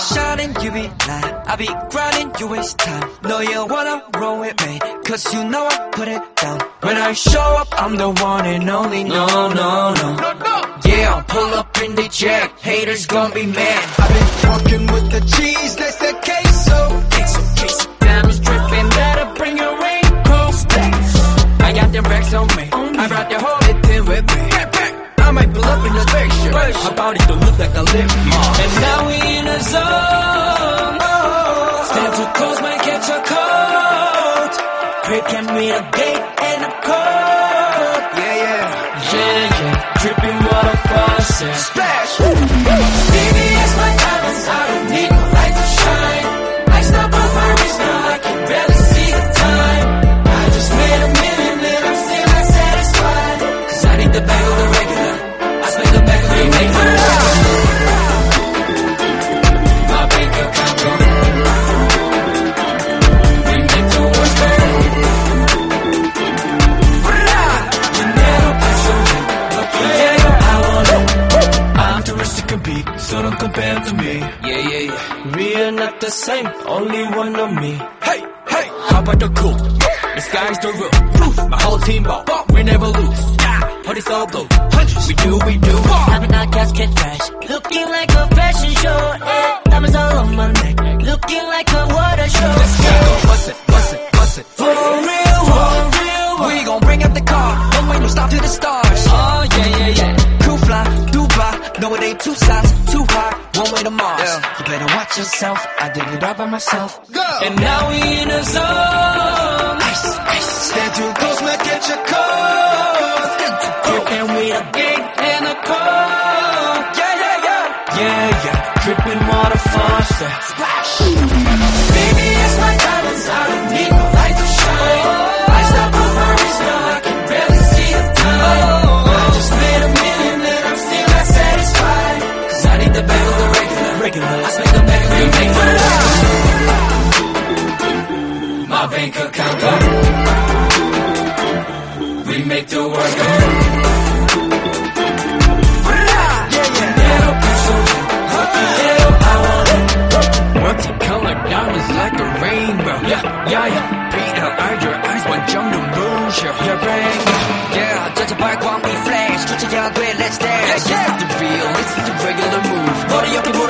shining, you be lying. I be grinding, you waste time. No, you wanna roll with me, cause you know I put it down. When I show up, I'm the one and only. No, no, no. Yeah, I'll pull up in the jack. Haters gonna be mad. I've been fucking with the cheese, that's the queso. Queso, queso. Diamonds dripping, better bring your raincoat. I got them racks on me. I brought the whole thing with me. I might pull up in the spaceship. My body don't look like a lift. Uh. And now we in a zone. Stand too close, might catch a cold. Crib can read a date and a code. Yeah, yeah. Yeah, yeah. Dripping water faucet. Splash. It. Too rich to compete, so don't compare to me. Yeah, yeah, yeah. We are not the same, only one of me. Hey, hey, how about the cool? The sky's the roof. My whole team ball, we never lose. Party so blue, we do, we do. Having our casket trash. Looking like a No, it ain't two sides, too high. One way to Mars. You better watch yourself. I did it all by myself. Go. And now we in a zone. Ice, ice. Stand too close, might catch a cold. Stand too close. And we a gang and a cold. Yeah, yeah, yeah. Yeah, yeah. Dripping water faucet. Splash. The of the regular. My bank account. We make the world go. I want it. Multicolored diamonds like a rainbow. Yeah, yeah, yeah. Peter, eye your eyes, one jump to move your. Yeah, by one we flash. Touch a young let's dance. This is the real, this is the regular move. Body up, what about,